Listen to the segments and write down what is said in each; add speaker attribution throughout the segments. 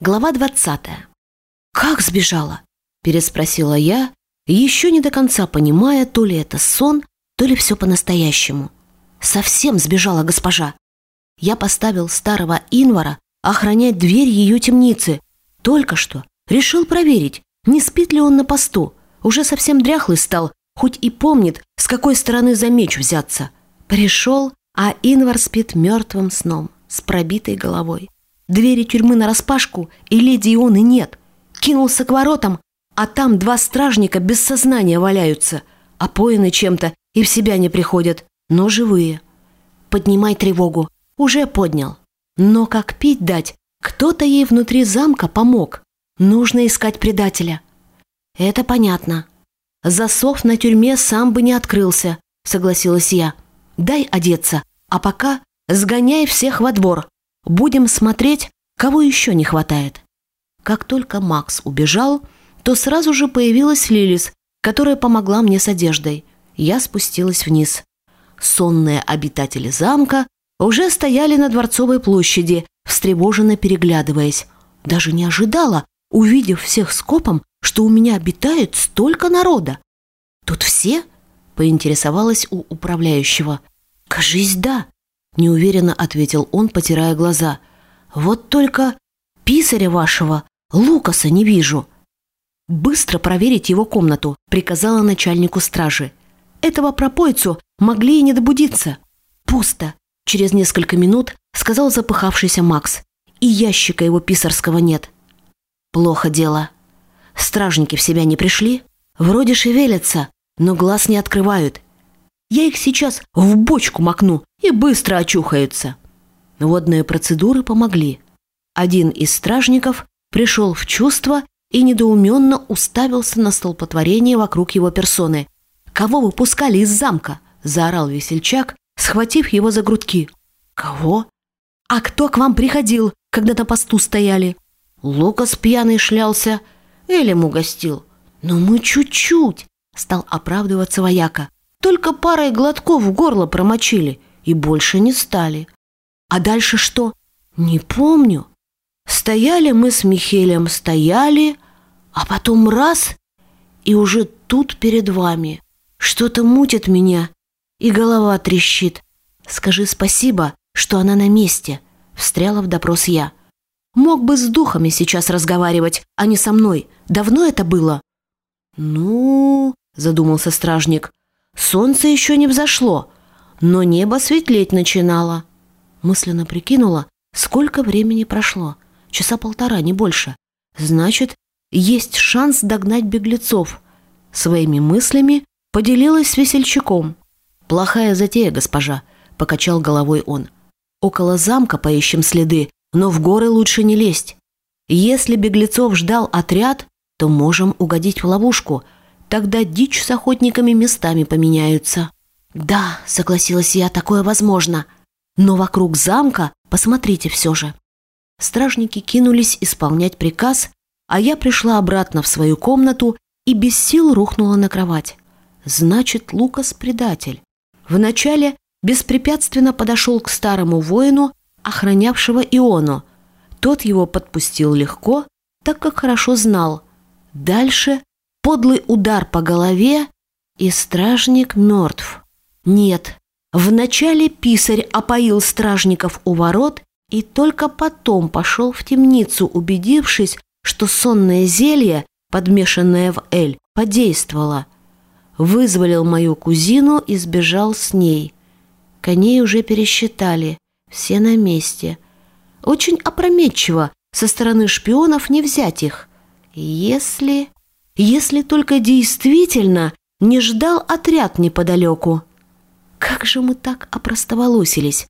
Speaker 1: Глава 20. «Как сбежала?» – переспросила я, еще не до конца понимая, то ли это сон, то ли все по-настоящему. «Совсем сбежала госпожа. Я поставил старого Инвара охранять дверь ее темницы. Только что решил проверить, не спит ли он на посту. Уже совсем дряхлый стал, хоть и помнит, с какой стороны за меч взяться. Пришел, а Инвар спит мертвым сном, с пробитой головой. Двери тюрьмы нараспашку, и леди Ионы нет. Кинулся к воротам, а там два стражника без сознания валяются, опоены чем-то и в себя не приходят, но живые. Поднимай тревогу. Уже поднял. Но как пить дать? Кто-то ей внутри замка помог. Нужно искать предателя. Это понятно. Засов на тюрьме сам бы не открылся, согласилась я. Дай одеться, а пока сгоняй всех во двор. Будем смотреть, кого еще не хватает. Как только Макс убежал, то сразу же появилась Лилис, которая помогла мне с одеждой. Я спустилась вниз. Сонные обитатели замка уже стояли на Дворцовой площади, встревоженно переглядываясь. Даже не ожидала, увидев всех скопом, что у меня обитает столько народа. «Тут все?» – поинтересовалась у управляющего. «Кажись, да», неуверенно ответил он, потирая глаза. Вот только писаря вашего, Лукаса, не вижу. Быстро проверить его комнату, приказала начальнику стражи. Этого пропойцу могли и не добудиться. Пусто. Через несколько минут сказал запыхавшийся Макс. И ящика его писарского нет. Плохо дело. Стражники в себя не пришли? Вроде шевелятся, но глаз не открывают. Я их сейчас в бочку макну и быстро очухаются. Водные процедуры помогли. Один из стражников пришел в чувство и недоуменно уставился на столпотворение вокруг его персоны. «Кого выпускали из замка?» – заорал весельчак, схватив его за грудки. «Кого?» «А кто к вам приходил, когда на посту стояли?» Лукас пьяный шлялся. Элем угостил. «Но мы чуть-чуть», – стал оправдываться вояка. Только парой глотков в горло промочили и больше не стали. А дальше что? Не помню. Стояли мы с Михелем, стояли, а потом раз, и уже тут перед вами. Что-то мутит меня, и голова трещит. Скажи спасибо, что она на месте, встряла в допрос я. Мог бы с духами сейчас разговаривать, а не со мной. Давно это было? Ну, задумался стражник, Солнце еще не взошло, но небо светлеть начинало. Мысленно прикинула, сколько времени прошло. Часа полтора, не больше. Значит, есть шанс догнать беглецов. Своими мыслями поделилась с весельчаком. «Плохая затея, госпожа», — покачал головой он. «Около замка поищем следы, но в горы лучше не лезть. Если беглецов ждал отряд, то можем угодить в ловушку — Тогда дичь с охотниками местами поменяются. Да, согласилась я, такое возможно. Но вокруг замка посмотрите все же. Стражники кинулись исполнять приказ, а я пришла обратно в свою комнату и без сил рухнула на кровать. Значит, Лукас предатель. Вначале беспрепятственно подошел к старому воину, охранявшего Иону. Тот его подпустил легко, так как хорошо знал. Дальше подлый удар по голове, и стражник мертв. Нет, вначале писарь опоил стражников у ворот и только потом пошел в темницу, убедившись, что сонное зелье, подмешанное в эль, подействовало. Вызволил мою кузину и сбежал с ней. Коней уже пересчитали, все на месте. Очень опрометчиво со стороны шпионов не взять их. Если если только действительно не ждал отряд неподалеку. Как же мы так опростоволосились?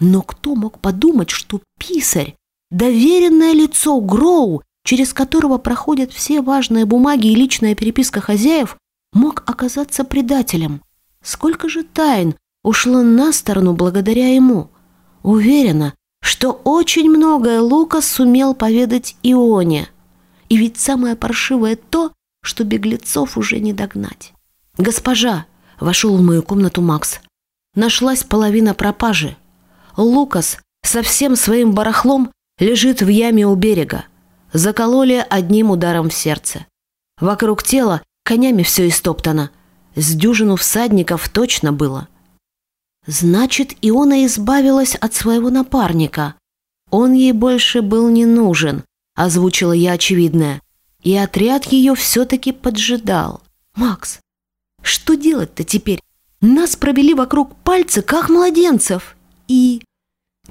Speaker 1: Но кто мог подумать, что писарь, доверенное лицо Гроу, через которого проходят все важные бумаги и личная переписка хозяев, мог оказаться предателем? Сколько же тайн ушло на сторону благодаря ему? Уверена, что очень многое Лукас сумел поведать Ионе. И ведь самое паршивое то, что беглецов уже не догнать. «Госпожа!» – вошел в мою комнату Макс. Нашлась половина пропажи. Лукас со всем своим барахлом лежит в яме у берега. закололи одним ударом в сердце. Вокруг тела конями все истоптано. С дюжину всадников точно было. Значит, Иона избавилась от своего напарника. Он ей больше был не нужен, озвучила я очевидное. И отряд ее все-таки поджидал. Макс, что делать-то теперь? Нас провели вокруг пальца, как младенцев. И...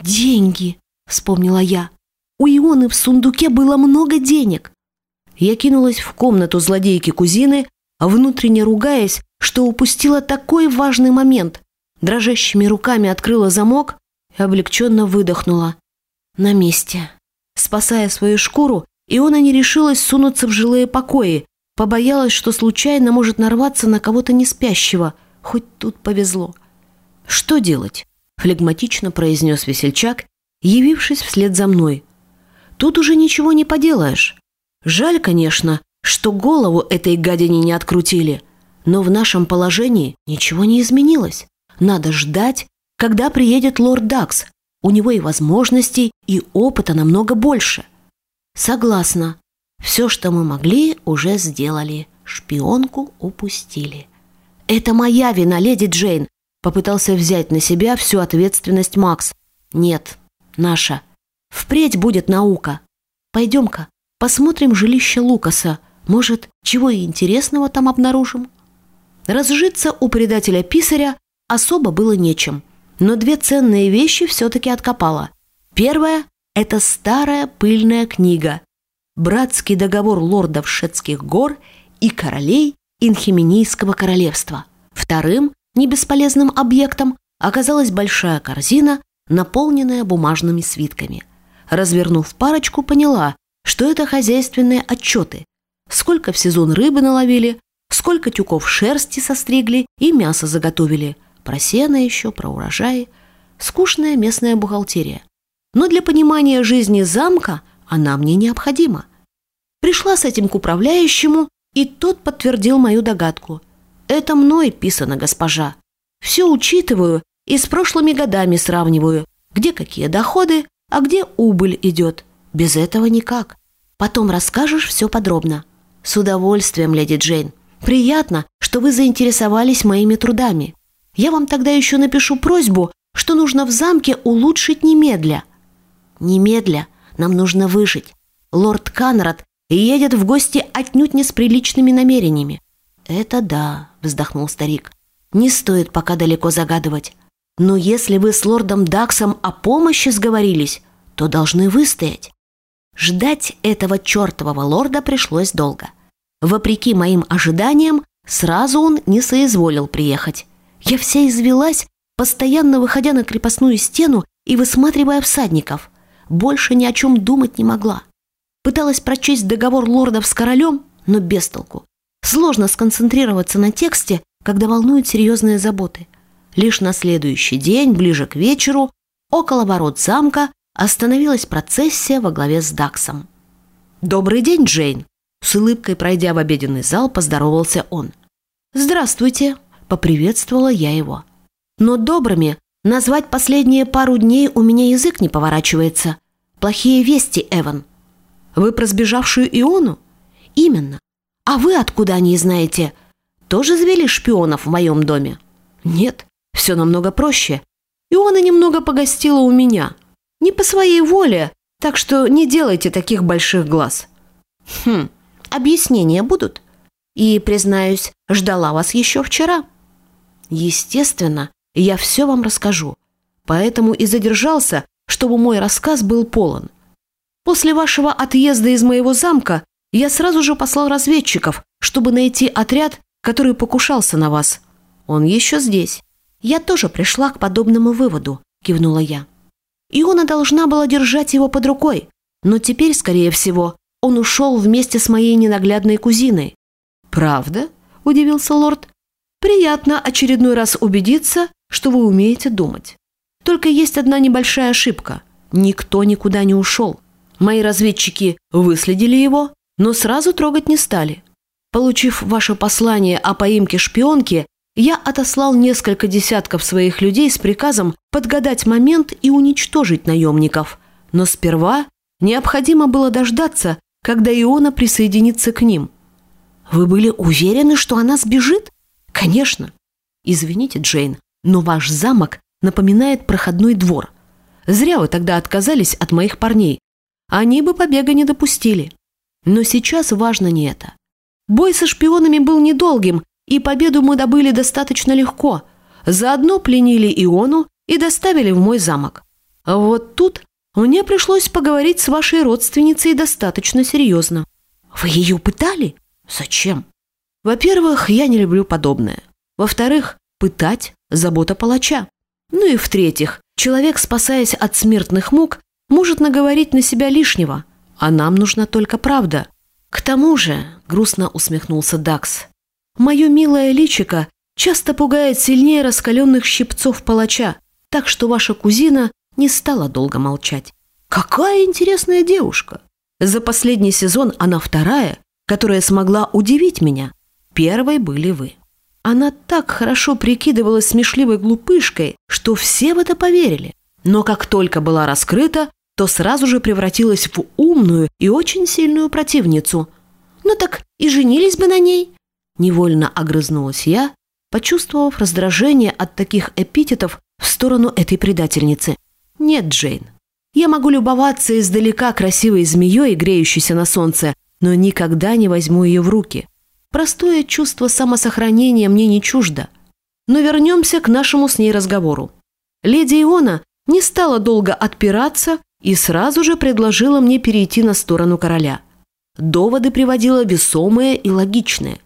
Speaker 1: деньги, вспомнила я. У Ионы в сундуке было много денег. Я кинулась в комнату злодейки-кузины, внутренне ругаясь, что упустила такой важный момент. Дрожащими руками открыла замок и облегченно выдохнула. На месте. Спасая свою шкуру, Иона не решилась сунуться в жилые покои, побоялась, что случайно может нарваться на кого-то не спящего, хоть тут повезло. «Что делать?» – флегматично произнес весельчак, явившись вслед за мной. «Тут уже ничего не поделаешь. Жаль, конечно, что голову этой гадине не открутили, но в нашем положении ничего не изменилось. Надо ждать, когда приедет лорд Дакс. У него и возможностей, и опыта намного больше. Согласна. Все, что мы могли, уже сделали. Шпионку упустили. Это моя вина, леди Джейн. Попытался взять на себя всю ответственность Макс. Нет, наша. Впредь будет наука. Пойдем-ка, посмотрим жилище Лукаса. Может, чего и интересного там обнаружим? Разжиться у предателя-писаря особо было нечем. Но две ценные вещи все-таки откопала. Первая – это старая пыльная книга «Братский договор лордов Шетских гор и королей Инхименийского королевства». Вторым, не бесполезным объектом, оказалась большая корзина, наполненная бумажными свитками. Развернув парочку, поняла, что это хозяйственные отчеты. Сколько в сезон рыбы наловили, сколько тюков шерсти состригли и мясо заготовили. Про сено еще, про урожай. Скучная местная бухгалтерия. Но для понимания жизни замка она мне необходима. Пришла с этим к управляющему, и тот подтвердил мою догадку. Это мной писано, госпожа. Все учитываю и с прошлыми годами сравниваю, где какие доходы, а где убыль идет. Без этого никак. Потом расскажешь все подробно. С удовольствием, леди Джейн. Приятно, что вы заинтересовались моими трудами. Я вам тогда еще напишу просьбу, что нужно в замке улучшить немедля. Немедля. Нам нужно выжить. Лорд Канрад едет в гости отнюдь не с приличными намерениями. Это да, вздохнул старик. Не стоит пока далеко загадывать. Но если вы с лордом Даксом о помощи сговорились, то должны выстоять. Ждать этого чертового лорда пришлось долго. Вопреки моим ожиданиям, сразу он не соизволил приехать. Я вся извелась, постоянно выходя на крепостную стену и высматривая всадников. Больше ни о чем думать не могла. Пыталась прочесть договор лордов с королем, но без толку. Сложно сконцентрироваться на тексте, когда волнуют серьезные заботы. Лишь на следующий день, ближе к вечеру, около ворот замка остановилась процессия во главе с Даксом. «Добрый день, Джейн!» С улыбкой пройдя в обеденный зал, поздоровался он. «Здравствуйте!» – поприветствовала я его. «Но добрыми назвать последние пару дней у меня язык не поворачивается. Плохие вести, Эван». «Вы про сбежавшую Иону?» «Именно. А вы откуда они знаете? Тоже завели шпионов в моем доме?» «Нет, все намного проще. Иона немного погостила у меня. Не по своей воле, так что не делайте таких больших глаз». «Хм, Объяснения будут? И, признаюсь, ждала вас еще вчера. Естественно, я все вам расскажу. Поэтому и задержался, чтобы мой рассказ был полон. После вашего отъезда из моего замка я сразу же послал разведчиков, чтобы найти отряд, который покушался на вас. Он еще здесь. Я тоже пришла к подобному выводу, кивнула я. Иона должна была держать его под рукой, но теперь, скорее всего, он ушел вместе с моей ненаглядной кузиной. «Правда?» – удивился лорд. «Приятно очередной раз убедиться, что вы умеете думать. Только есть одна небольшая ошибка. Никто никуда не ушел. Мои разведчики выследили его, но сразу трогать не стали. Получив ваше послание о поимке шпионки, я отослал несколько десятков своих людей с приказом подгадать момент и уничтожить наемников. Но сперва необходимо было дождаться, когда Иона присоединится к ним. Вы были уверены, что она сбежит? Конечно. Извините, Джейн, но ваш замок напоминает проходной двор. Зря вы тогда отказались от моих парней. Они бы побега не допустили. Но сейчас важно не это. Бой со шпионами был недолгим, и победу мы добыли достаточно легко. Заодно пленили Иону и доставили в мой замок. А вот тут мне пришлось поговорить с вашей родственницей достаточно серьезно. Вы ее пытали? Зачем? Во-первых, я не люблю подобное. Во-вторых, пытать – забота палача. Ну и в-третьих, человек, спасаясь от смертных мук, может наговорить на себя лишнего, а нам нужна только правда. К тому же, грустно усмехнулся Дакс, мое милое личико часто пугает сильнее раскаленных щипцов палача, так что ваша кузина не стала долго молчать. Какая интересная девушка! За последний сезон она вторая, которая смогла удивить меня. Первой были вы. Она так хорошо прикидывалась смешливой глупышкой, что все в это поверили. Но как только была раскрыта, то сразу же превратилась в умную и очень сильную противницу. Ну так и женились бы на ней. Невольно огрызнулась я, почувствовав раздражение от таких эпитетов в сторону этой предательницы. Нет, Джейн, я могу любоваться издалека красивой змеей, греющейся на солнце, но никогда не возьму ее в руки. Простое чувство самосохранения мне не чуждо. Но вернемся к нашему с ней разговору. Леди Иона не стала долго отпираться и сразу же предложила мне перейти на сторону короля. Доводы приводила весомые и логичные.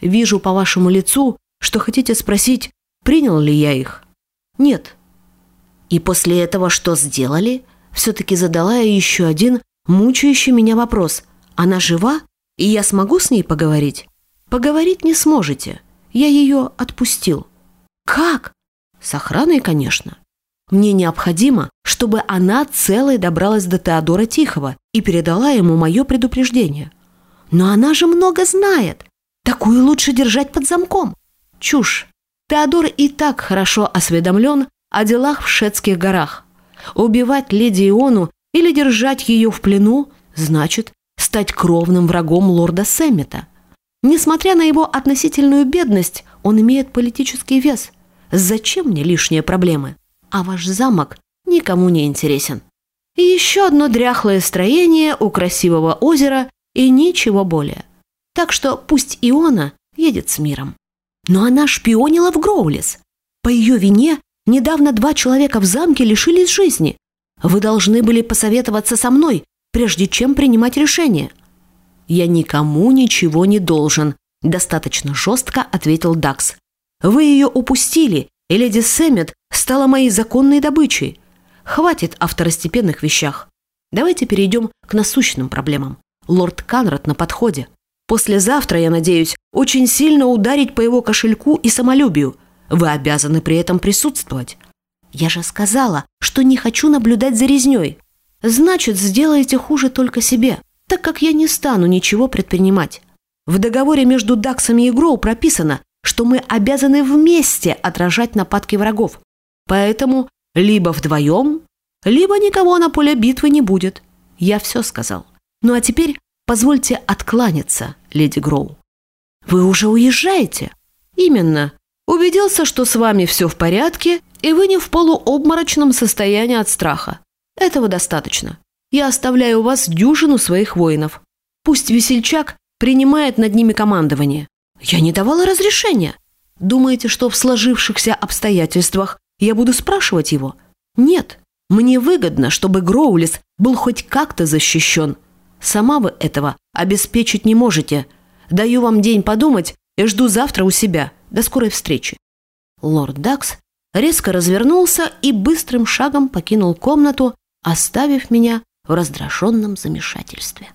Speaker 1: Вижу по вашему лицу, что хотите спросить, принял ли я их. Нет. И после этого что сделали? Все-таки задала я еще один мучающий меня вопрос. Она жива? И я смогу с ней поговорить? Поговорить не сможете. Я ее отпустил. Как? С охраной, конечно. Мне необходимо, чтобы она целой добралась до Теодора Тихого и передала ему мое предупреждение. Но она же много знает. Такую лучше держать под замком. Чушь. Теодор и так хорошо осведомлен о делах в Шетских горах. Убивать леди Иону или держать ее в плену значит стать кровным врагом лорда Сэммета. Несмотря на его относительную бедность, он имеет политический вес. Зачем мне лишние проблемы? А ваш замок никому не интересен. Еще одно дряхлое строение у красивого озера и ничего более. Так что пусть Иона едет с миром. Но она шпионила в Гроулис. По ее вине недавно два человека в замке лишились жизни. Вы должны были посоветоваться со мной, прежде чем принимать решение. «Я никому ничего не должен», – достаточно жестко ответил Дакс. «Вы ее упустили, и леди Сэммет стала моей законной добычей. Хватит о второстепенных вещах. Давайте перейдем к насущным проблемам. Лорд Канрад на подходе. Послезавтра, я надеюсь, очень сильно ударить по его кошельку и самолюбию. Вы обязаны при этом присутствовать. Я же сказала, что не хочу наблюдать за резней. Значит, сделаете хуже только себе так как я не стану ничего предпринимать. В договоре между Даксами и Гроу прописано, что мы обязаны вместе отражать нападки врагов. Поэтому либо вдвоем, либо никого на поле битвы не будет. Я все сказал. Ну а теперь позвольте откланяться, леди Гроу. Вы уже уезжаете? Именно. Убедился, что с вами все в порядке, и вы не в полуобморочном состоянии от страха. Этого достаточно я оставляю у вас дюжину своих воинов. Пусть весельчак принимает над ними командование. Я не давала разрешения. Думаете, что в сложившихся обстоятельствах я буду спрашивать его? Нет. Мне выгодно, чтобы Гроулис был хоть как-то защищен. Сама вы этого обеспечить не можете. Даю вам день подумать и жду завтра у себя. До скорой встречи. Лорд Дакс резко развернулся и быстрым шагом покинул комнату, оставив меня в раздраженном замешательстве.